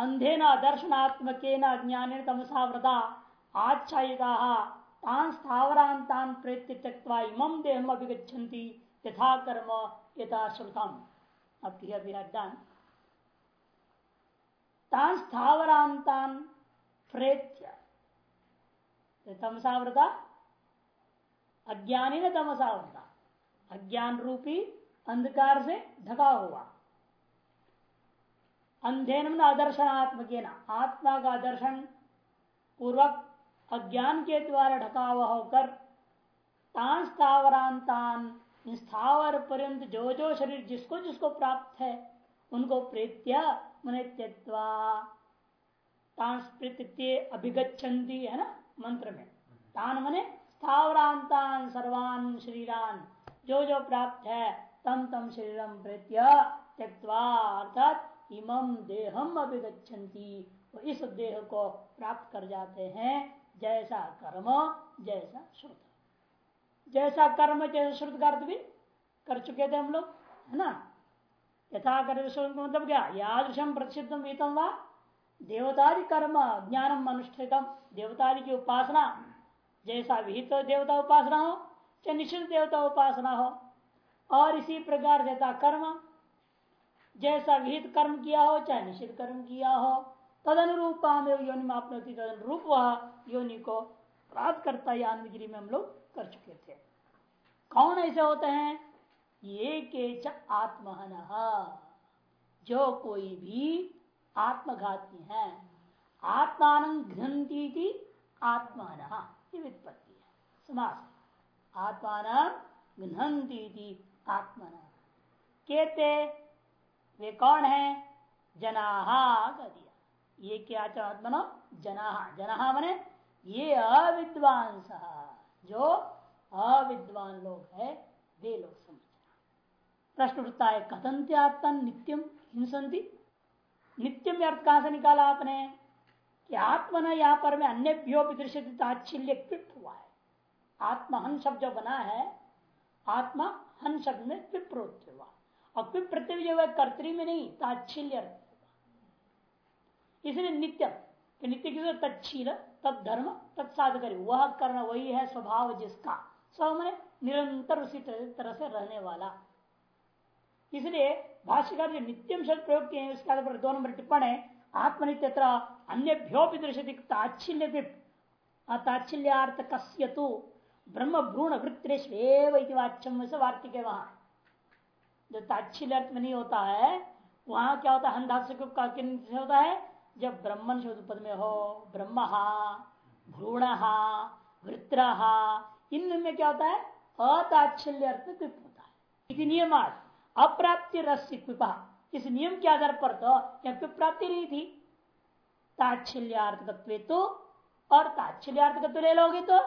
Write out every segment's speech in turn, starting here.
अंधेन दर्शनात्मक अज्ञान तमसावृता आच्छायिता। तान स्थावरांतान प्रेत्य त्यक्वा इमं देहम अभिगछन्ति यथा कर्म, यथा श्रुतम। अब डन तान स्थावरांतान प्रेत्य अज्ञानी ने तमसावृता अज्ञान रूपी अंधकार से ढका हुआ। अंधेन अदर्शनात्मक आत्मा का दर्शन पूर्वक अज्ञान के द्वारा ढका हुआ होकर तान स्थावरांतान स्थावर पर्यंत जो जो शरीर जिसको जिसको प्राप्त है, उनको प्रेत्य मन त्यक्वा अभिगछन्ति है ना? मंत्र में तान मने स्थावरांतान सर्वान शरीरान जो जो प्राप्त है तम तम शरीरम प्रेत्य त्यक्वा अर्थात इमम देहम अभिगछन्ति वो इस देह को प्राप्त कर जाते हैं जैसा कर्म, जैसा श्रुत। जैसा कर्म, जैसा श्रुत का अर्थ भी कर चुके थे हम लोग, है ना? यथा कर मतलब क्या? यादृशम प्रतिषिध वीतम वा? देवतादि कर्म, ज्ञानम अनुष्ठितम। देवतादि की उपासना, जैसा विहित तो देवता उपासना हो, चाहे निश्चित देवता उपासना हो। और इसी प्रकार जैसा कर्म जैसा विहित कर्म किया हो, चाहे निश्चित कर्म किया हो तद अनुरूपा योनि में आपने तद अनुरूप वह योनि को प्राप्त करता है आनंदगिरी में हम लोग कर चुके थे। कौन ऐसे होते हैं? ये के आत्महन, जो कोई भी आत्मघाती है। आत्मान घ्नती आत्मान ये वित्पत्ति है। समास। आत्मान घ्नती आत्मन कहते वे कौन है? जनाहा का दिया। ये क्या आत्मनो जनाहा। जनाहा मने ये अविद्वान जो अविद्वान लोग है, वे लोग समझना प्रश्न उठता है कथंत्य आत्मा नित्यम हिंसंती नित्यम अर्थ कहाँ से निकाला आपने? कि आत्मा न यहाँ पर में अन्य दृश्य ताच्छिल्य पिप हुआ है। आत्मा हन शब्द जो बना है आत्मा हन शब्द में पिप्रोत हुआ। पिप प्रत्यय जो है कर्तरी में नहीं, ताच्छिल्य इसलिए नित्यम नित्य की तत्शील तद धर्म तत्साध वह करना वही है स्वभाव जिसका स्व में निरंतर उसी तरह से रहने वाला। इसलिए भाष्यकार जो नित्यम शब्द प्रयोग किए हैं, उसके आधार पर दो नंबर टिप्पण है, आत्मनित्य अन्यभ्योपि दृश्य ताच्छिल्य ताच्छिल्यार्थ कस्य तो ब्रह्म भ्रूण वृत्रेश्वेव वाच्यम से वार्तिक वहाँ। जो ताच्छिल्य अर्थ में नहीं होता है, वहाँ क्या होता है? हंधास्य से होता है? जब ब्रह्मन शब्द पद में हो, ब्रह्म, भ्रूण, वृत्र, इनमें क्या होता है? अताच्छल्य अर्थ में कृप होता है। नियम अप्राप्ति रस्य कृपा इस नियम के आधार पर तो यह प्राप्ति नहीं थी। ताच्छल्यार्थकत्व तो और ताच्छल्यार्थकत्व ले लोगे तो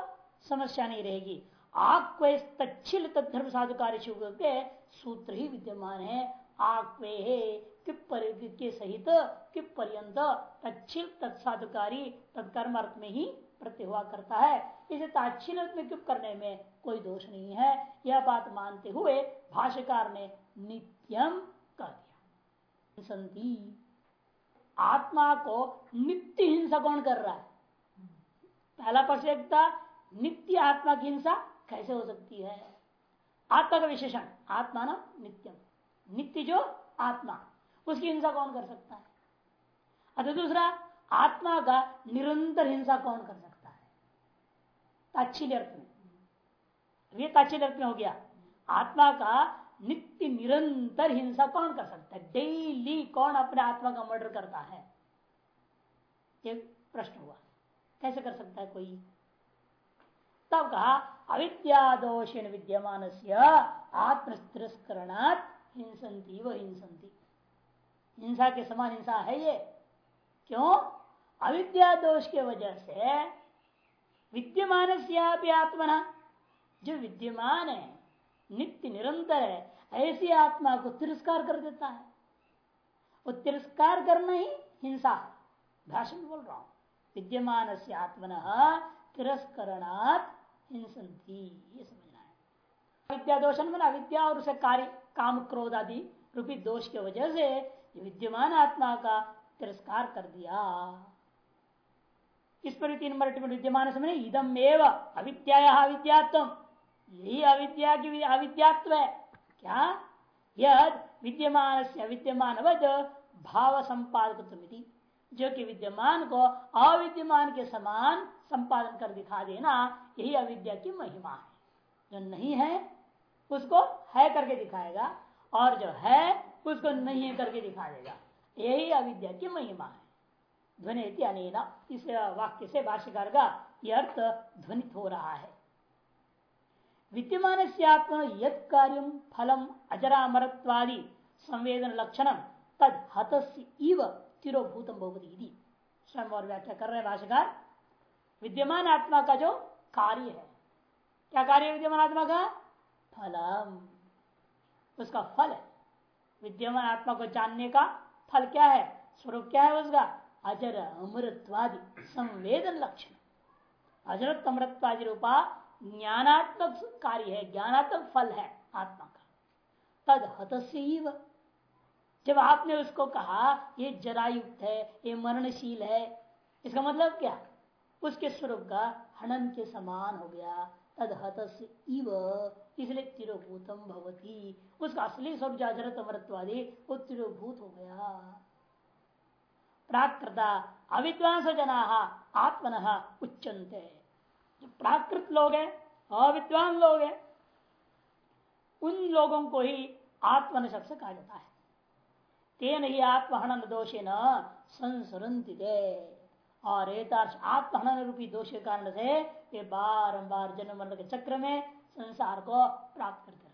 समस्या नहीं रहेगी। आक्वे तच्छिल तद्धर्म साधुकारी शिव के सूत्र ही विद्यमान है। आक्वे के सहित किप पर्यंत तच्छिल तत्साधुकारी तत्कर्म अर्थ में ही प्रत्यय हुआ करता है। इसे ताच्छिल में क्यों करने में कोई दोष नहीं है। यह बात मानते हुए भाष्यकार ने नित्यम कर दिया। संति आत्मा को नित्य हिंसा कौन कर रहा है? पहला प्रश्न था, नित्य आत्मा की हिंसा कैसे हो सकती है? आत्मा का विशेषण आत्मा ना नित्यम नित्य। जो आत्मा। उसकी हिंसा कौन कर सकता है? अतः दूसरा, आत्मा का निरंतर हिंसा कौन कर सकता है? ताच्छिल्य अर्थ में। ये ताच्छिल्य अर्थ में हो गया। आत्मा का नित्य निरंतर हिंसा कौन कर सकता है? डेली कौन अपने आत्मा का मर्डर करता है? एक प्रश्न हुआ। कैसे कर सकता है कोई? तब कहा, अविद्या दोषेण विद्यमान से आत्म तिरस्करणात् हिंसंती व हिंसंती हिंसा के समान हिंसा है ये। क्यों? अविद्या दोष के वजह से विद्यमान से आत्मना। जो विद्यमान है, नित्य निरंतर है, ऐसी आत्मा को तिरस्कार कर देता है। वो तिरस्कार करना ही हिंसा भाषण बोल रहा हूँ। विद्यमान से आत्मन तिरस्करणात् हिंसंती ये समझना है। विद्या दोषण में अविद्या और उसे कार्य, काम, क्रोध आदि रूपी दोष के वजह से विद्यमान आत्मा का तिरस्कार कर दिया। इस पर तीन नंबर विद्यमान समय इदम एव अविद्या अविद्यात्म यही अविद्या की अविद्यात्व है। क्या? यद विद्यमान से अविद्यमान भाव संपादक जो कि विद्यमान को अविद्यमान के समान संपादन कर दिखा देना, यही अविद्या की महिमा है। जो नहीं है, उसको है करके दिखाएगा, और जो है, उसको नहीं है करके दिखा देगा। यही अविद्या की महिमा है। ध्वनि अनेना, इस वाक्य से भाष्यकार का यह अर्थ ध्वनित हो रहा है। विद्यमान से आत्मा यद कार्य फलम अजरामरत्वादि संवेदन लक्षण तद हत इव तिरोभूतम भवती स्वयं और व्याख्या कर रहे हैं भाष्यकार विद्यमान आत्मा का जो कार्य है। क्या कार्य है विद्यमान आत्मा का फलम। उसका फल है। विद्यमान आत्मा को जानने का फल क्या है? स्वरूप क्या है उसका? अजर, अमृतवादि, संवेदन लक्षण। अजरत अमृतवादि रूपा ज्ञानात्मक कार्य है, ज्ञानात्मक फल है आत्मा का तद हत जब आपने उसको कहा, ये जरायुक्त है, ये मरणशील है, इसका मतलब क्या? उसके स्वरूप का हनन के समान हो गया। तद हत इव, इसलिए तिरोभूतम भवती। उसका असली स्वरूप जाजरत अमृतवादी, वो तिरोभूत हो गया। प्राकृता अविद्वांस जना आत्मन उच्चनते जो प्राकृत लोग हैं, अविद्वान लोग हैं, उन लोगों को ही आत्मन शब्द कहा जाता है। तेन ही आत्महनन दोषे न संसरंति और आत्महनन रूपी दोष के कारण से ये बारंबार जन्म मरण के चक्र में संसार को प्राप्त करते रहते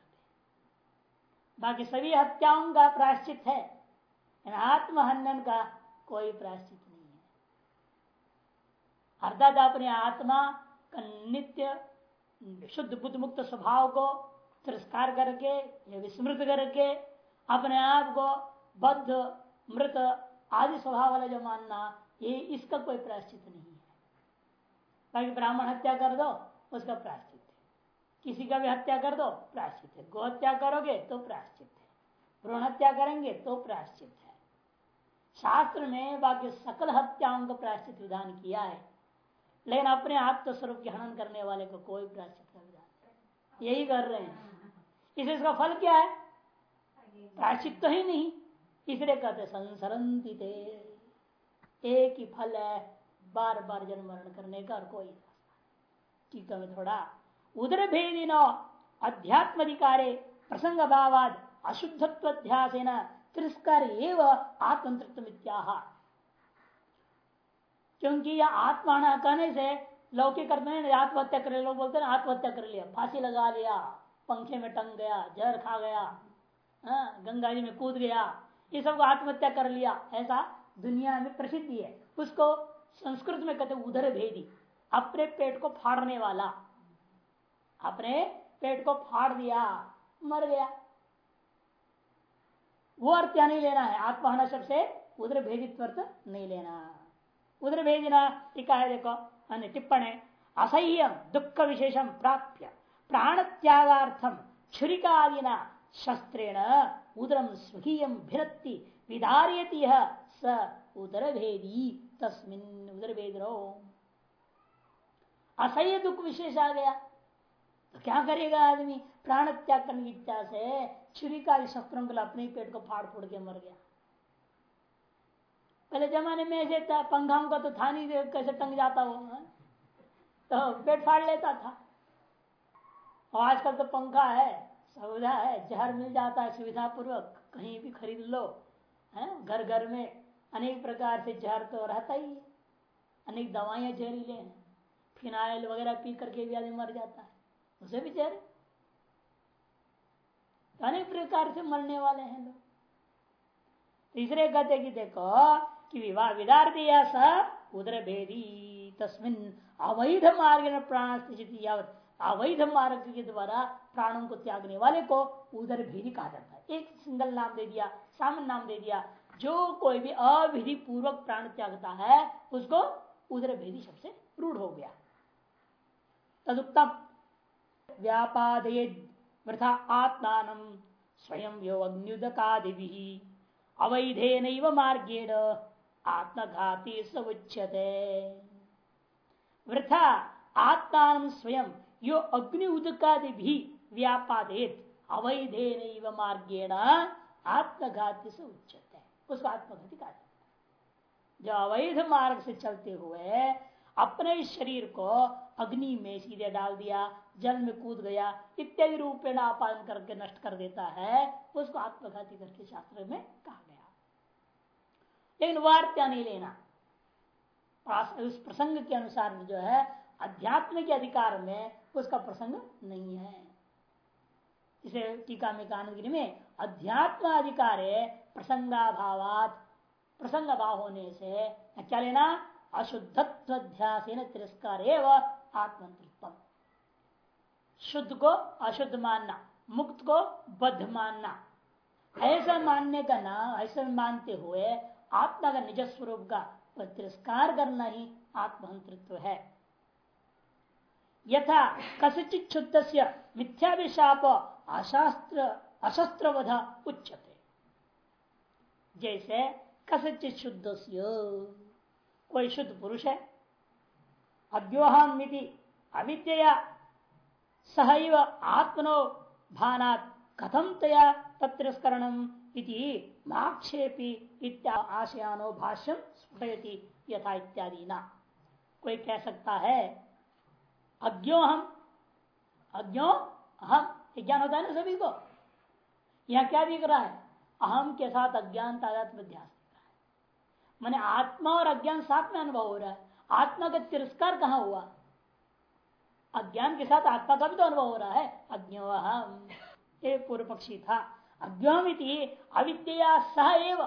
बाकी सभी हत्याओं का प्रायश्चित है आत्महनन का कोई प्रायश्चित नहीं है। अर्थात अपने आत्मा का नित्य, शुद्ध बुद्ध मुक्त स्वभाव को तिरस्कार करके या विस्मृत करके अपने आप को बद्ध मृत आदि स्वभाव वाला जो मानना, ये इसका कोई प्रायश्चित नहीं है। बाकी ब्राह्मण हत्या कर दो, उसका प्रायश्चित है। किसी का भी हत्या कर दो, प्रायश्चित है। गो हत्या करोगे तो प्रायश्चित है। भ्रूण हत्या करेंगे तो प्रायश्चित है। शास्त्र में बाकी सकल हत्याओं का प्रायश्चित विधान किया है। लेकिन अपने आत्म स्वरूप के हनन करने वाले को कोई प्रायश्चित का विधान यही कर रहे हैं। इसे इसका फल क्या है? प्रायश्चित तो ही नहीं। इसलिए कहते संसरंती एक ही फल है बार बार जन्म मरण करने का और कोई टीका में थोड़ा उदर भेदी न अध्यात्म अधिकारे प्रसंग भावाद अशुद्धत्व अशुद्धत्वाध्यास तिरस्कार एवं आत्मतृत्व क्योंकि यह आत्मा कहने से लौकिक करते हैं आत्महत्या कर लोग बोलते हैं आत्महत्या कर लिया फांसी लगा लिया पंखे में टंग गया जहर खा गया हाँ, गंगा जी में कूद गया ये सबको आत्महत्या कर लिया, ऐसा दुनिया में प्रसिद्धि है उसको संस्कृत में कहते उधर भेदी अपने पेट को फाड़ने वाला। अपने पेट को फाड़ दिया, मर गया। वो अर्थ क्या नहीं लेना है। आत्महना शब्द से उधर भेदित्व अर्थ नहीं लेना। उधर भेजना टीका है, देखो टिप्पण है। असह्य दुख विशेषम प्राप्य प्राण त्यागार्थम छुरिका आदिना शस्त्रेण। उदरम स्वकीय भिरत्ति विदारियति स उदर भेदी तस्मिन उदर भेद असह्य दुख विशेष आ गया। तो क्या करेगा आदमी? प्राण त्याग करने की इच्छा से छुरिका शस्त्रों के अपने पेट को फाड़ फोड़ के मर गया। पहले जमाने में ऐसे था, पंखाओं का तो था नहीं कैसे टंग जाता वो हाँ? तो पेट फाड़ लेता था। और आजकल तो पंखा है। सुविधा है, जहर मिल जाता है सुविधा पूर्वक कहीं भी खरीद लो, है? घर घर में अनेक प्रकार से जहर तो रहता ही है। अनेक दवाइयाँ जहरीले हैं। फिनाइल वगैरह पी करके भी आदमी मर जाता है। उसे भी जहर तो अनेक प्रकार से मरने वाले हैं लोग। तीसरे कहते कि देखो कि विवाह विदार्थी स उदर भेदी तस्मिन अवैध मार्ग प्राण यावत। अवैध मार्ग के द्वारा प्राणों को त्यागने वाले को उदर भेदी कहा जाता। है एक सिंगल नाम दे दिया सामन नाम दे दिया। जो कोई भी अविधि पूर्वक प्राण त्यागता है, उसको उदर भेदी शब्द से रूढ़ हो गया। तदुत्तम व्यापादे वृथा आत्मान स्वयं यो अग्निदकादि अवैधे नैव मार्गेण आत्मघाती समुच्यते। वृथा आत्मा स्वयं यो अग्नि उदकादि भी व्यापादेत अवैधे मार्गेण आत्मघाती से उच्चते उसको आत्मघाती कहा जाता है। जो अवैध मार्ग से चलते हुए अपने शरीर को अग्नि में सीधे डाल दिया, जल में कूद गया, इत्यादि रूपेण आपादन करके नष्ट कर देता है, उसको आत्मघाती करके शास्त्र में कहा गया। लेकिन वार्त्या नहीं लेना। उस प्रसंग के अनुसार जो है, अध्यात्म के अधिकार में उसका प्रसंग नहीं है। इसे टीका में कानगिरी में अध्यात्म अधिकार प्रसंगाभावात प्रसंग भाव होने से क्या लेना? अशुद्धत्व ध्यास तिरस्कार आत्मंत्रित्व शुद्ध को अशुद्ध मानना, मुक्त को बद्ध मानना। ऐसा मानने का नाम, ऐसा मानते हुए आत्मा का निज स्वरूप का तिरस्कार करना ही आत्महंतृत्व है। यथा कसिचित शुद्ध से मिथ्याभिशाप अशास्त्र, अशस्त्रवध उच्चते जैसे कसचित शुद्ध कोई शुद्ध पुरुष है अद्योहम मिति अविद्या सहैव आत्मनो भाना कथम तया तत्तिरस्करण माक्षेपी आशयानो भाष्यम स्फुटयति यथा इत्यादि ना कोई कह सकता है, अज्ञो हम अज्ञो ज्ञान होता है ना सभी को? यह क्या दिख रहा है? अहम के साथ अज्ञान तादात्म अध्यास मैंने आत्मा और अज्ञान साथ में अनुभव हो रहा है। आत्मा का तिरस्कार कहाँ हुआ? अज्ञान के साथ आत्मा का भी तो अनुभव हो रहा है। एक पूर्व पक्षी था। अज्ञोमिति अविद्या सह एव।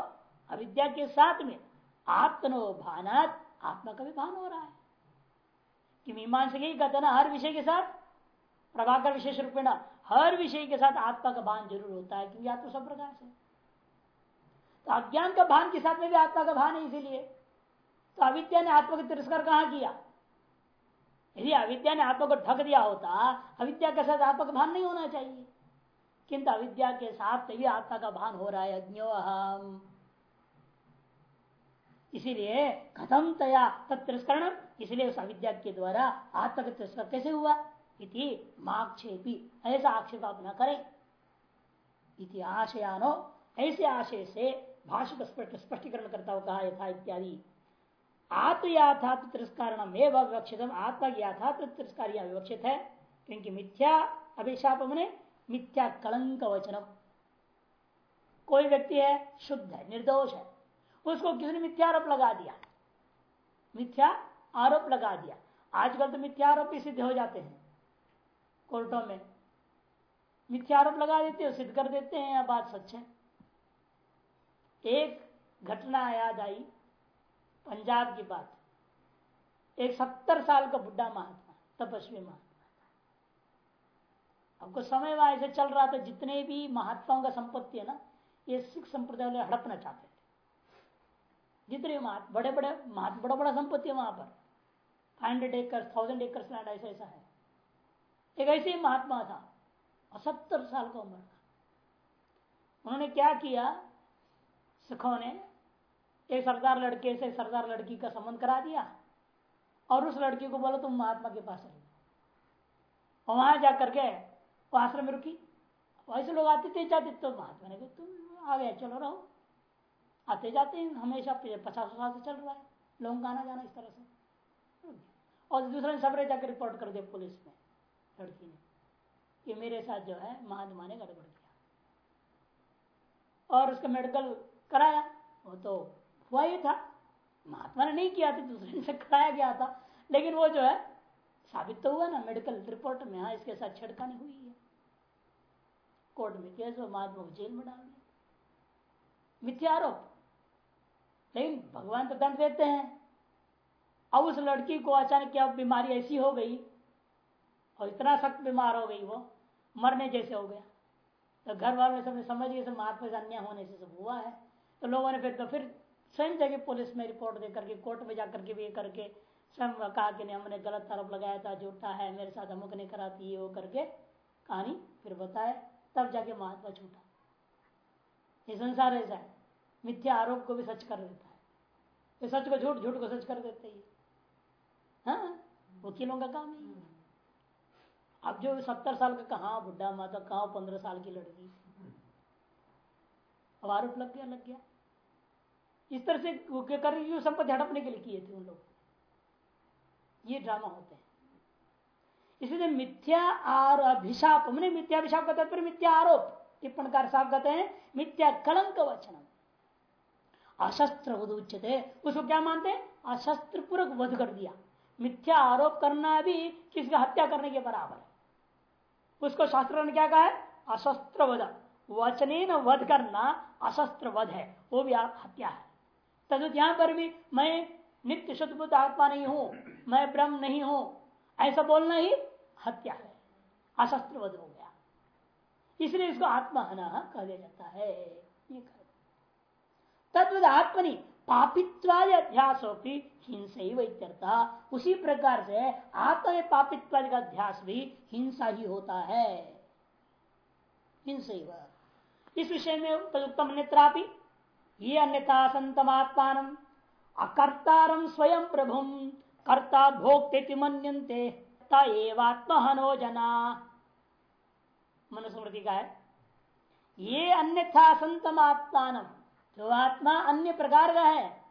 अविद्या के साथ में आत्मनो भानात आत्मा का भी भान हो रहा है। कि मीमांस ही कहते ना हर विषय के साथ, प्रभाकर विशेष रूप में हर विषय के साथ आत्मा का भान ज़रूर होता है, क्योंकि आत्मा सब प्रकाश है। तो अज्ञान का भान के साथ में भी आत्मा का भान है, इसीलिए। तो अविद्या ने आत्मा का तिरस्कार कहा किया? यदि अविद्या ने आत्मा को ठग दिया होता, अविद्या के साथ आत्मा का भान नहीं होना चाहिए। किंतु अविद्या के साथ भी आत्मा का भान हो रहा है, अज्ञो हम इसीलिए खत्म तया तत्तिरस्करण इसलिए उस अविद्या के द्वारा आत्मा का तिरस्कार कैसे हुआ? इति माक्षेपी ऐसा आक्षेप आप न करें। इति आशयानो, ऐसे आशय से भाषा का स्पष्टीकरण करता हुआ कहा यथा इत्यादि। आत्मयाथात्व तिरस्कार विवक्षित आत्मा की याथात्व तिरस्कार विवक्षित है। क्योंकि मिथ्या अभिशाप मैंने मिथ्या कलंक वचनम कोई व्यक्ति है, शुद्ध है, निर्दोष है, उसको किसी ने मिथ्या आरोप लगा दिया? मिथ्या आरोप लगा दिया। आजकल तो मिथ्या आरोप भी सिद्ध हो जाते हैं। कोर्टों में। मिथ्या आरोप लगा देते हो सिद्ध कर देते हैं बात सच है। एक घटना याद आई, पंजाब की बात। एक सत्तर साल का बुढ़ा महात्मा, तपस्वी महात्मा आपको समय वहाँ ऐसे चल रहा था, जितने भी महात्माओं का संपत्ति है ना, ये सिख संप्रदाय वाले हड़पना चाहते थे। जितने बड़े बड़े महात्मा बड़ा बड़ा संपत्ति है वहाँ पर। Five hundred acres thousand acres land ऐसा ऐसा है। एक ऐसे महात्मा था सत्तर साल का उम्र था। उन्होंने क्या किया? सिखों ने एक सरदार लड़के से सरदार लड़की का संबंध करा दिया और उस लड़की को बोलो, तुम महात्मा के पास रहो वहाँ जाकर के वो आश्रम में रुकी। ऐसे लोग आते थे, जाते तो महात्मा ने तुम आ गया चलो रहो। आते जाते हमेशा पचास साल से चल रहा है। लोगों का आना जाना इस तरह से। और दूसरे सबरे जाकर रिपोर्ट कर दिया पुलिस में लड़की ने कि मेरे साथ जो है, महात्मा ने गड़बड़ किया। और उसका मेडिकल कराया, वो तो हुआ ही था। महात्मा ने नहीं किया था, दूसरे से कराया गया था। लेकिन वो जो है, साबित तो हुआ ना मेडिकल रिपोर्ट में हाँ इसके साथ छिड़कानी हुई है। कोर्ट में केस वो महात्मा को जेल में डाल दिया। मिथ्या आरोप। लेकिन भगवान तो दंड देते हैं। अब उस लड़की को अचानक क्या, बीमारी ऐसी हो गई और इतना सख्त बीमार हो गई वो, मरने जैसे हो गया। तो घर वालों ने समझ गए महात्मा से अन्याय होने से सब हुआ है। तो लोगों ने फिर तो फिर स्वयं जगह पुलिस में रिपोर्ट दे करके, कोर्ट में जाकर के भी करके स्वयं कहा कि नहीं, हमने गलत आरोप लगाया था, झूठा है, मेरे साथ अमुक ने कराती है वो करके कहानी फिर बताए तब जाके महात्मा छूटा ये संसार ऐसा है। मिथ्या आरोप को भी सच कर देता है। तो सच को झूठ झूठ को सच कर देते ही हाँ वकीलों का काम है अब जो सत्तर साल का कहा बुढ़ा माता, कहा पंद्रह साल की लड़की? अब आरोप लग गया लग गया। इस तरह से कर संपत्ति हड़पने के लिए किए थे उन लोग। ये ड्रामा होते हैं। इसलिए मिथ्या और अभिशाप मैंने मिथ्या अभिशाप का तात्पर्य मिथ्या आरोप, टिप्पणकार साहब कहते हैं, मिथ्या कलंक वचन अशस्त्र वध उच्चते उसको क्या मानते हैं? अशस्त्र पूर्वक वध कर दिया। मिथ्या आरोप करना भी किसका हत्या करने के बराबर है। उसको शास्त्र ने क्या कहा है? अशस्त्र वध वचने न वध करना अशस्त्र वध है। वो भी आप हत्या है। तद यहाँ पर भी मैं नित्य शुद्ध बुद्ध आत्मा नहीं हूँ, मैं ब्रह्म नहीं हूँ, ऐसा बोलना ही हत्या है। अशस्त्र वध हो गया। इसलिए इसको आत्महना कहा जाता है। ये तद्वत आत्मनि पापित्वादि अध्यास होती हिंसा ही वैत्यर्था उसी प्रकार से आत्मा में पापित्वादि का अध्यास भी हिंसा ही होता है। हिंसा ही इस विषय में तदुक्तम नेत्रापि ये अन्यथा संतमात्मान अकर्तारम स्वयं प्रभु कर्ता भोक्ते मनते एवात्महनो जना। मनुस्मृति का है। ये अन्यथा संतमात्मान जो आत्मा अन्य प्रकार का है।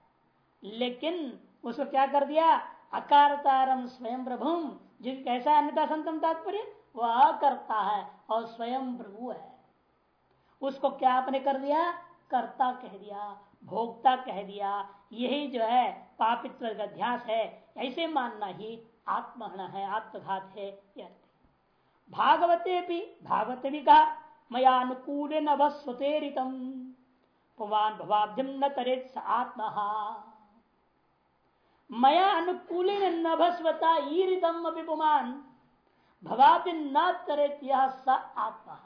लेकिन उसको क्या कर दिया? अकारतारम स्वयं प्रभु। जो कैसा अन्यता संतम तात्पर्य वह करता है और स्वयं प्रभु है। उसको क्या आपने कर दिया? कर्ता कह दिया, भोक्ता कह दिया। यही जो है, पापित्व का ध्यास है। ऐसे मानना ही आत्महन है, आत्मघात है भागवते भी, भागवत भी कहा मैं अनुकूल न स्वतेरितम पुमान भवाब्धिम न तरेत आत्मा। मया अनुकूल न भस्वता, ईरितम अभी पुमान। भवाब्धि न तरेत यह स आत्मा।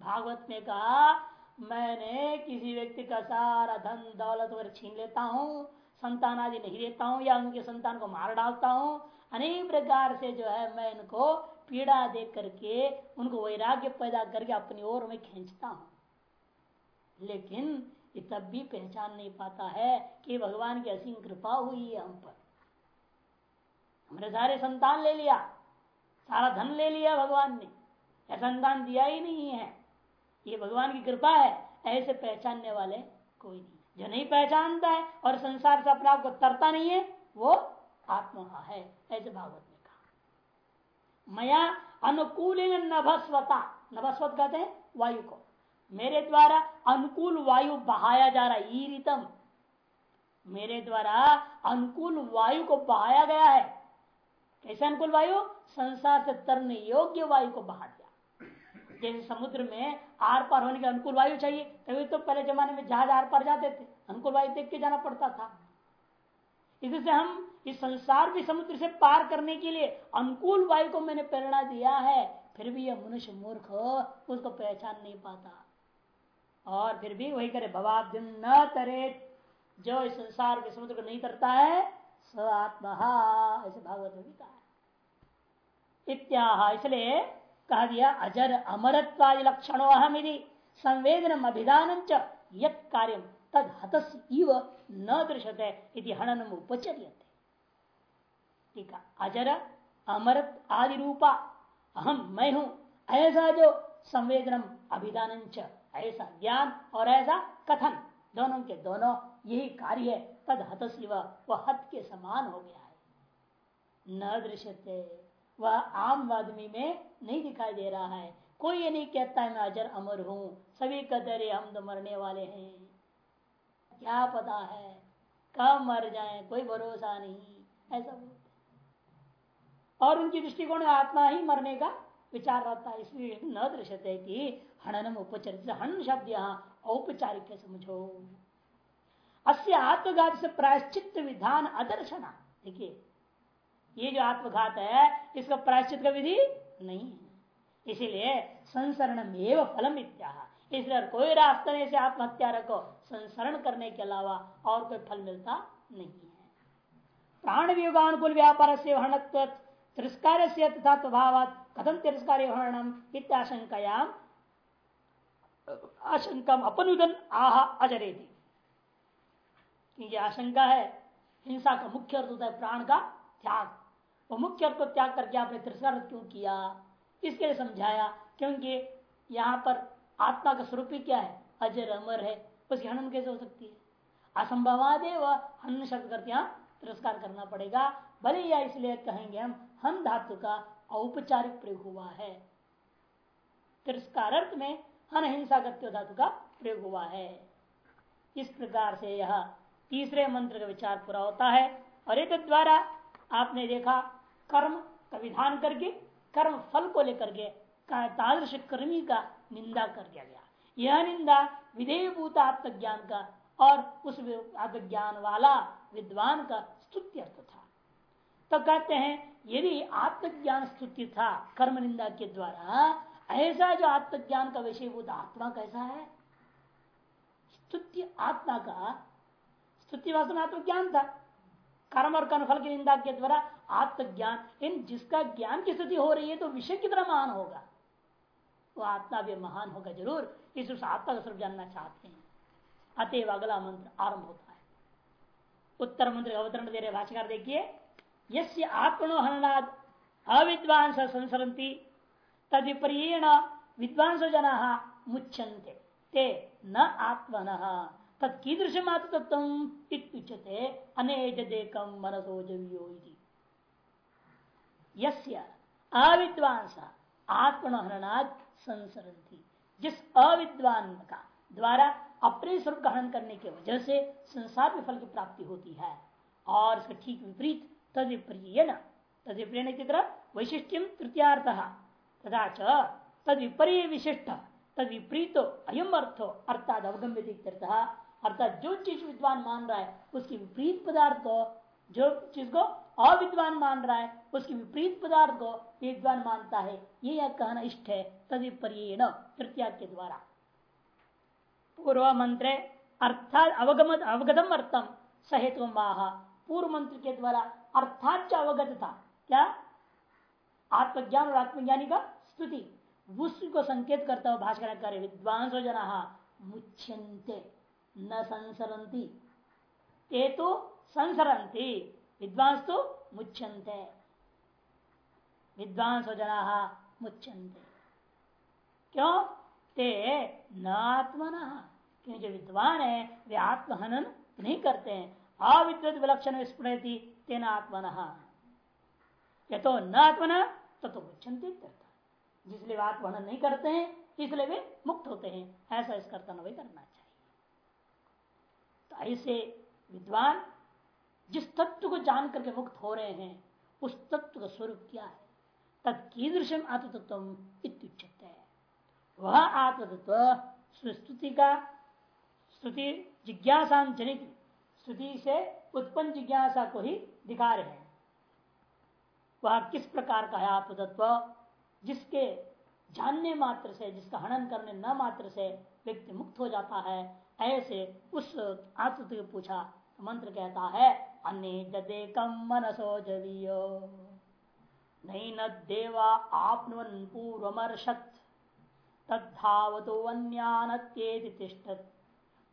भागवत में कहा, मैंने किसी व्यक्ति का सारा धन, दौलत वगैरह छीन लेता हूँ, संतान आदि नहीं लेता हूँ, या उनके संतान को मार डालता हूँ। अनेक प्रकार से जो है, मैं इनको पीड़ा दे करके, उनको वैराग्य पैदा करके अपनी ओर में खींचता हूँ। लेकिन ये तब भी पहचान नहीं पाता है कि भगवान की असीम कृपा हुई है हम पर। हमने सारे संतान ले लिया, सारा धन ले लिया भगवान ने। या संतान दिया ही नहीं है। ये भगवान की कृपा है, ऐसे पहचानने वाले कोई नहीं। जो नहीं पहचानता है और संसार से अपने आप को तरता नहीं है, वो आत्मा है, ऐसे भागवत ने कहा। मया अनुकूल नभस्वता, नभस्वत कहते हैं, वायु को। मेरे द्वारा अनुकूल वायु बहाया जा रहा है ईरितम मेरे द्वारा अनुकूल वायु को बहाया गया है। कैसे अनुकूल वायु? संसार से तरने योग्य वायु को बहा दिया। जैसे समुद्र में आर पार होने के अनुकूल वायु चाहिए, तभी तो पहले जमाने में जहाज़ आर पार जाते थे। अनुकूल वायु देख के जाना पड़ता था। इससे हम इस संसार भी समुद्र से पार करने के लिए अनुकूल वायु को मैंने प्रेरणा दिया है, फिर भी यह मनुष्य मूर्ख, उसको पहचान नहीं पाता। और फिर भी वही करे भवाब्दिम न तरे जो इस संसार के समुद्र को नहीं तरता है, स आत्मा ऐसे भागवत में भी कहा इत्या इसलिए कहा दिया अजर अमरत्वादि लक्षणों अहम यदि अभिधान यत कार्य तद हतस इव न दृश्यते यदि हननम उपचर्यते। ठीक है, अजर, अमरत आदि रूपा अहम मैं हूँ, ऐसा जो संवेदनम अभिधान ऐसा ज्ञान और ऐसा कथन। दोनों के दोनों यही कार्य है। तद हत वह हत के समान हो गया है। न दृश्यते, वह आम आदमी में नहीं दिखाई दे रहा है। कोई ये नहीं कहता है मैं अजर अमर हूँ। सभी कदरे हम तो मरने वाले हैं। क्या पता है, कब मर जाए, कोई भरोसा नहीं। ऐसा और उनकी दृष्टिकोण आत्मा ही मरने का विचार रहता है, इसलिए न दृश्यते कि हननम उपचरित। हन शब्द यहाँ औपचारिक समझो। अस्य आत्मघात से प्रायश्चित विधान अदर्शना। देखिए, ये जो आत्मघात है, इसका प्रायश्चित का विधि नहीं है। इसीलिए संसरण एवं फलम इत्या इसलिए कोई रास्ता नहीं से आत्महत्या रखो, संसरण करने के अलावा और कोई फल मिलता नहीं है। प्राण वियोगानुकूल व्यापार से वर्णत्व तिरस्कार से तथा स्वभाव कथम तिरस्कार इत्याशंकायाम आशंका अपनुदन, आह अजरे क्योंकि आशंका है, हिंसा का मुख्य अर्थ होता है प्राण का त्याग। वो मुख्य अर्थ को त्याग करके आपने तिरस्कार क्यों किया? इसके लिए समझाया, क्योंकि यहाँ पर आत्मा का स्वरूप ही क्या है? अजर, अमर है। उसकी हनन कैसे हो सकती है? असंभवादे वह हनन शब्द करके यहाँ तिरस्कार करना पड़ेगा। भले या इसलिए कहेंगे हम हम धातु का औपचारिक प्रयोग हुआ है। तिरस्कार अर्थ में हन हिंसा धातु का प्रयोग हुआ है। इस प्रकार से यह तीसरे मंत्र का विचार पूरा होता है और एक द्वारा आपने देखा कर्म का विधान करके, कर्म फल को लेकर के तादृश कर्मी का निंदा कर दिया गया। यह निंदा विधेय भूत आत्मज्ञान का और उस आत्मज्ञान वाला विद्वान का स्तुति अर्थ था। तो कहते हैं यदि आत्मज्ञान स्तुति था कर्म निंदा के द्वारा, ऐसा जो आत्मज्ञान का विषयभूत आत्मा कैसा है? स्तुति आत्मा का, स्तुति वास्तव में आत्मज्ञान था। कर्म और कर्म फल की निंदा के द्वारा आत्मज्ञान, इन जिसका ज्ञान की स्थिति हो रही है तो विषय कितना महान होगा। वो आत्मा भी महान होगा ज़रूर, इस आत्मा का स्वरूप जानना चाहते हैं। अतएव अगला मंत्र आरंभ होता है। उत्तर मंत्र अवतरण दे रहे भाषाकार देखिए। यस्य आत्मनो हननाद अविद्वांस संसरती तद विपर्यण विद्वांस जना मुच्छन्ते। ते न आत्मन। तत्कीदृशम आत्मतत्व अनेजदेकम मनसो जवियो यस्य अविद्वांस आत्मनहरणाद संसरती जिस अविद्वान का द्वारा अपने स्वरूप ग्रहण करने की वजह से संसार में फल की प्राप्ति होती है। और इसका ठीक विपरीत तद तद वैशिष्ट्यम तृतीयार्थ। तथा विपर्य विशिष्ट तद अयम अर्थो अर्थात अर्थात जो चीज़ विद्वान मान रहा है उसकी विपरीत पदार्थ को जो चीज़ को अविद्वान मान रहा है उसकी विपरीत पदार्थ को विद्वान मानता है, ये यह कहना इष्ट है तद तृतीया के द्वारा। पूर्व मंत्र अर्थात अवगम अवगतम अर्थम सहेतु माह। पूर्व मंत्र के द्वारा अर्थात अवगत था? क्या? आत्मज्ञान और आत्मज्ञानी का स्तुति। उसको संकेत करता हुआ भाषण कार्य विद्वांस जना मुच्छन्ते न संसरती ते तो संसरती विद्वांस तो मुच्छन्ते विद्वांस जना मुच्छन्ते क्यों? ते न आत्मन, क्योंकि जो विद्वान है, वे आत्महनन नहीं करते हैं। अविद्वत विलक्षण स्मृति तेना आत्मन तो न आत्मन तो, तो मुच्छन्ते जिसलिए वे आत्महनन नहीं करते हैं इसलिए वे मुक्त होते हैं। ऐसा इस कर्तन वही करना चाहिए। तो ऐसे विद्वान जिस तत्व को जान करके मुक्त हो रहे हैं उस तत्व का स्वरूप क्या है? तत्कीदृशम आत्मतत्व इत्युच्चते है वह आत्मतत्व स्तुति का स्तुति जिज्ञासा जनित। स्तुति से उत्पन्न जिज्ञासा को ही दिखा रहे हैं। वह किस प्रकार का है आत्मतत्व? जिसके जानने मात्र से, जिसका हनन करने न मात्र से व्यक्ति मुक्त हो जाता है, ऐसे उस आत्मतत्व को पूछा, मंत्र कहता है, अन्य कम मनसो जवीयो नहीं न देवा आपन पूर्वमर्षत। तद्धावतो अन्यानत्येति तिष्ठत्।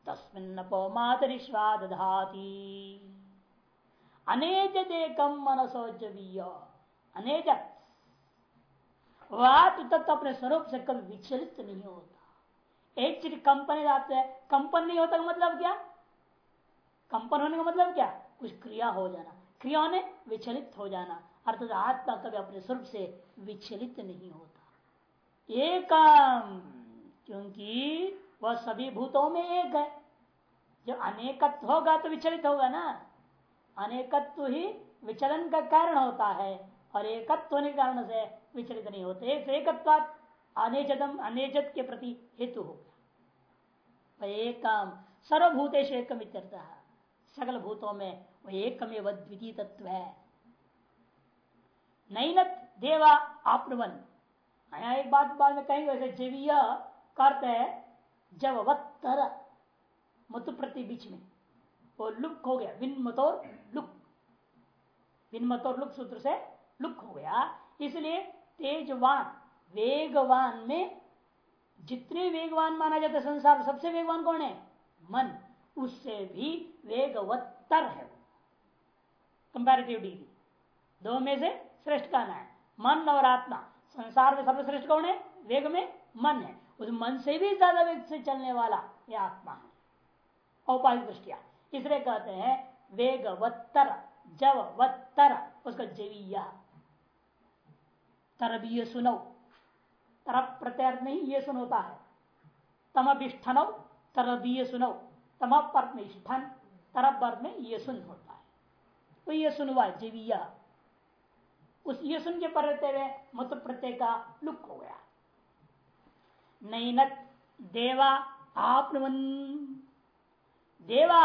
तस्मिन्नपो मातरिश्वा दधाति। अनेजदेकम मनसो जवीय। अनेजत वह तत्व अपने स्वरूप से कभी विचलित नहीं होता। एक चीज़ कंपनी आते हैं, कंपन नहीं होता का मतलब क्या? कंपन होने का मतलब क्या? कुछ क्रिया हो जाना। क्रिया ने विचलित हो जाना। अर्थात आत्मा कभी अपने स्वरूप से विचलित नहीं होता। एकम, क्योंकि वह सभी भूतों में एक है। जब अनेकत्व होगा तो विचलित होगा ना। अनेकत्व ही विचलन का कारण होता है, और एकत्व होने के कारण से विचलित नहीं होते। एक एकत्व अनेजतम अनेजत के प्रति हेतु हो गया। एकम सर्वभूतेश एकम सकल भूतों में वह एकमेव द्वितीय तत्व है। नैनत देवा आपवन यहाँ एक बात बाद में कहेंगे, वैसे जीवीय करते है, जब वत्तर मतु प्रति बीच में। वो लुक हो गया। विन मतोर लुक विन लुक सूत्र से लुक हो गया। इसलिए तेजवान, वेगवान में जितने वेगवान माना जाता है संसार सबसे वेगवान कौन है? मन। उससे भी वेगवत्तर है कंपेरेटिव डिग्री दो में से श्रेष्ठ कहना है। मन और आत्मा। संसार में सबसे श्रेष्ठ कौन है? वेग में मन है। उस मन से भी ज़्यादा वेग से चलने वाला यह आत्मा है। औपाधिक दृष्टिया इसलिए कहते हैं? वेगवत्तर, जवत्तर, उसका जवीय। तरबीय सुनो। तरप प्रत्यर्थ नहीं, ये सुन होता है। तमभिष्ठनौ तरबीय सुनो। तम पर में स्थन तरब वर्ग में ये सुन होता है। तो ये सुनवा, जीविया। उस ये सुन के पर रहते हुए मत प्रत्यय का लुक हो गया। नैनत देवा आपन देवा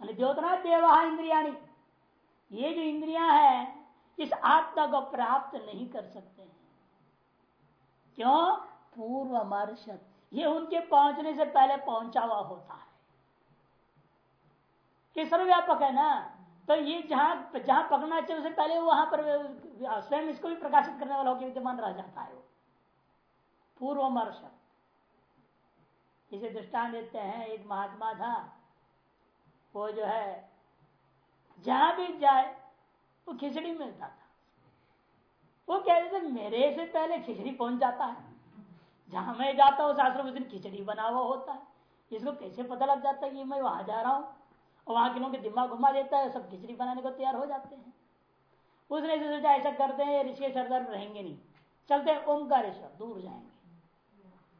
द्योतना देवा इंद्रिया ये जो इंद्रिया है, इस आत्मा को प्राप्त नहीं कर सकते हैं। क्यों? पूर्व मर्षत ये उनके पहुँचने से पहले पहुँचा हुआ होता है। ये सर्वव्यापक है ना? तो ये जहाँ जहाँ पकड़ना चाहिए उससे पहले वहाँ पर स्वयं इसको भी प्रकाशित करने वाला होकर विद्यमान रह जाता है वो। पूर्व मर्ष इसे दृष्टान देते हैं, एक महात्मा था। वो जो है, जहाँ भी जाए, वो खिचड़ी मिलता था। वो कहते थे, मेरे से पहले खिचड़ी पहुँच जाता है? जहाँ मैं जाता हूँ आश्रम उस दिन खिचड़ी बना हुआ होता है। इसको कैसे पता लग जाता है कि मैं वहाँ जा रहा हूँ? और वहाँ के लोगों के दिमाग घुमा देता है, सब खिचड़ी बनाने को तैयार हो जाते हैं। उसने सोचा, ऐसा करते हैं ऋषि सरदार रहेंगे नहीं। चलते ओमकारेश्वर दूर जाएँगे।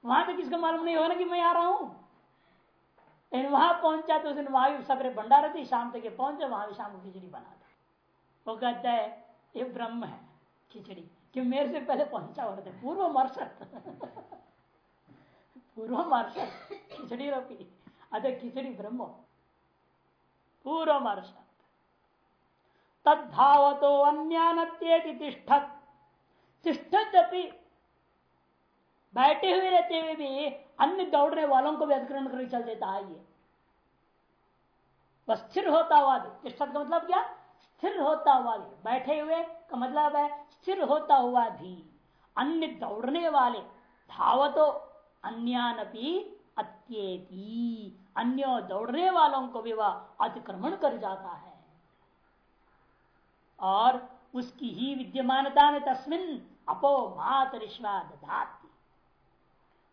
वहाँ तक किसको मालूम नहीं होगा ना कि मैं आ रहा हूँ? लेकिन वहाँ पहुँचा तो उसने वहाँ भी सवेरे भंडारा थी शाम तक पहुँचे, वहाँ भी शाम को खिचड़ी बना था वो कहता है, ये ब्रह्म है, खिचड़ी। कि मेरे से पहले पहुँचा हो रहे थे? पूर्व मर्षत पूर्व मर्षत खिचड़ी रोपी। अरे, खिचड़ी ब्रह्म। पूर्व मर्षत तद्धावतो अन्यानत्येति तिष्ठत। तिष्ठत बैठे हुए रहते हुए भी अन्य दौड़ने वालों को भी अधिकरण करके चल देता है ये बस स्थिर होता हुआ तिष्ठत का मतलब क्या? स्थिर होता हुआ बैठे हुए का मतलब है स्थिर होता हुआ भी। अन्य दौड़ने वाले धावतो अन्यानपि अत्येति। अन्य दौड़ने वालों को भी वह अतिक्रमण कर जाता है। और उसकी ही विद्यमानता में तस्मिन अपो मातरिश्वा दधाती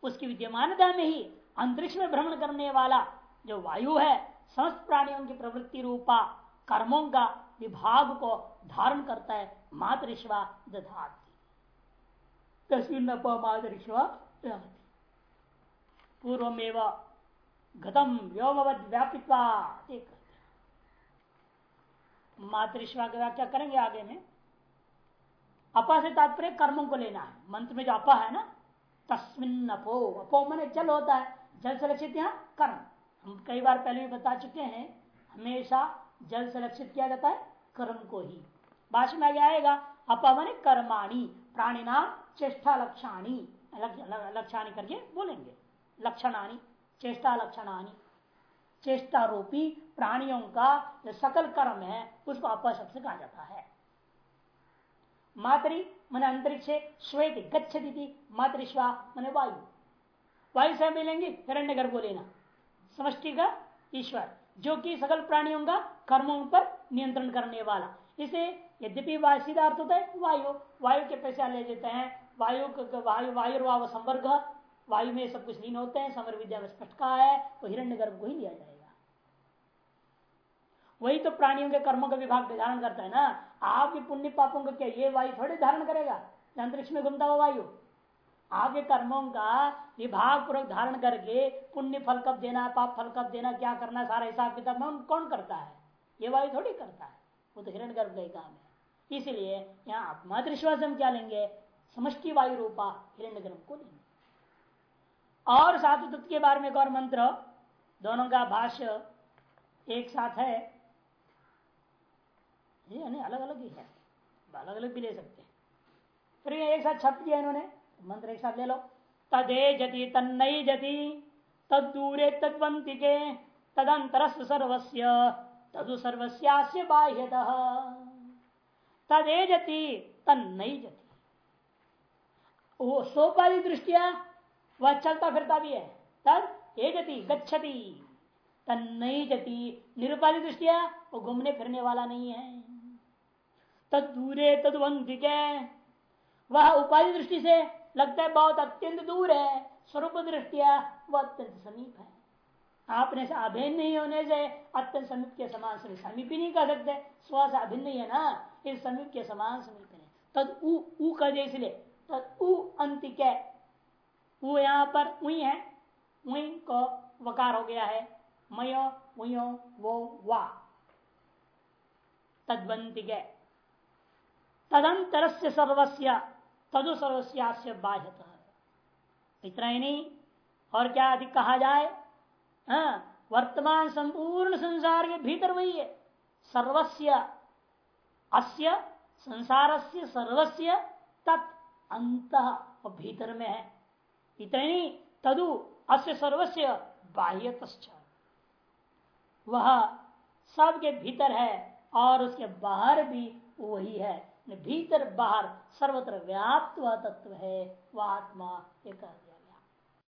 उसकी विद्यमानता में ही अंतरिक्ष में भ्रमण करने वाला जो वायु है, समस्त प्राणियों की प्रवृत्ति रूपा, कर्मों का विभाग को धारण करता है मातरिश्वा दधाती। तस्वीर मातरिश्वा पूर्वमेव गतम व्योमवद व्यापित्वा मातृश्वा की व्याख्या करेंगे आगे में। अपा से तात्पर्य कर्मों को लेना है। मंत्र में जो अपा है ना तस्मिन अपो अपो मैंने जल होता है। जल से लक्षित यहाँ कर्म। हम कई बार पहले भी बता चुके हैं, हमेशा जल से लक्षित किया जाता है कर्म को ही। भाषण में आगे आएगा अपा मैंने कर्माणी प्राणी नाम चेष्टा लक्षाणी। लक्षाणी करके बोलेंगे। लक्षणानी चेष्टा लक्षणानी चेष्टा रूपी प्राणियों का जो सकल कर्म है, उसको अपा शब्द कहा जाता है। मातरी मन अंतरिक्ष श्वेत गच्छति मातृश्वा, मन वायु। वायु से मिलेंगे हिरण्य गर्भ को लेना। समष्टि का ईश्वर, जो कि सकल प्राणियों का कर्मों पर नियंत्रण करने वाला। इसे यद्यपि सीधा अर्थ होता है वायु। वायु के पैसे ले लेते हैं। वायु वायु वायु संवर्ग। वायु में सब कुछ लीन होते हैं, समर विद्या में स्पष्ट कहा है तो हिरण्य गर्भ को ही लिया जाएगा। वही तो प्राणियों के कर्मों का विभाग धारण करता है ना। आपके पुण्य पापों का क्या, ये वायु थोड़े धारण करेगा? अंतरिक्ष में घूमता हुआ वायु। आपके कर्मों का विभाग पूर्वक धारण करके पुण्य फल कब देना, पाप फल कब देना, क्या करना, सारा हिसाब किताब कौन करता है? ये वायु थोड़ी करता है। वो तो हिरण गर्भ का काम है। इसलिए यहाँ मातृश्वास हम क्या लेंगे? समष्टि वायु रूपा हिरण्य गर्भ को लेंगे। और सात तत्व के बारे में एक और मंत्र, दोनों का भाष्य एक साथ है। ये नहीं अलग अलग ही है। अलग अलग भी ले सकते हैं। फिर एक साथ छप दिया इन्होंने मंत्र एक साथ ले लो। तदे जति तन्नई जति तद दूरे तद्वंति के, तदंतरस्व सर्वस्य, तदु सर्वस्यास्य बाह्यत। तदे जति तन्नई जति। वो सोपाली दृष्टिया, वह चलता फिरता भी है। तद एजति गच्छति। तन्नई जति निरुपाधि दृष्टिया, वो घूमने फिरने वाला नहीं है। तद दूरे तदवंतिके वह उपाधि दृष्टि से लगता है बहुत अत्यंत दूर है। स्वरूप दृष्टिया वह अत्यंत समीप है। आपने से अभिन्न नहीं होने से अत्यंत समीप के समान समीप समीप ही नहीं कर सकते। स्व से अभिन्न ही ना इस समीप के समान समीप है। तद उ, उ कर दे इसलिए। तद उ अंतिक। यहाँ पर उई है। उई को वकार हो गया है। मयो उयो वो वा। तद्वंतिक तदंतर से सर्वस्या तदु सर्वस्या बाह्यत। इतना ही नहीं और क्या अधिक कहा जाए? हाँ, वर्तमान संपूर्ण संसार के भीतर वही है। सर्वस्व अस्य संसार से सर्वस्व तत् अंत भीतर में है। इतनी तदु अस्य सर्वस्व बाह्य वह सबके भीतर है और उसके बाहर भी वही है। भीतर बाहर सर्वत्र व्याप्त वह तत्व है वह आत्मा एक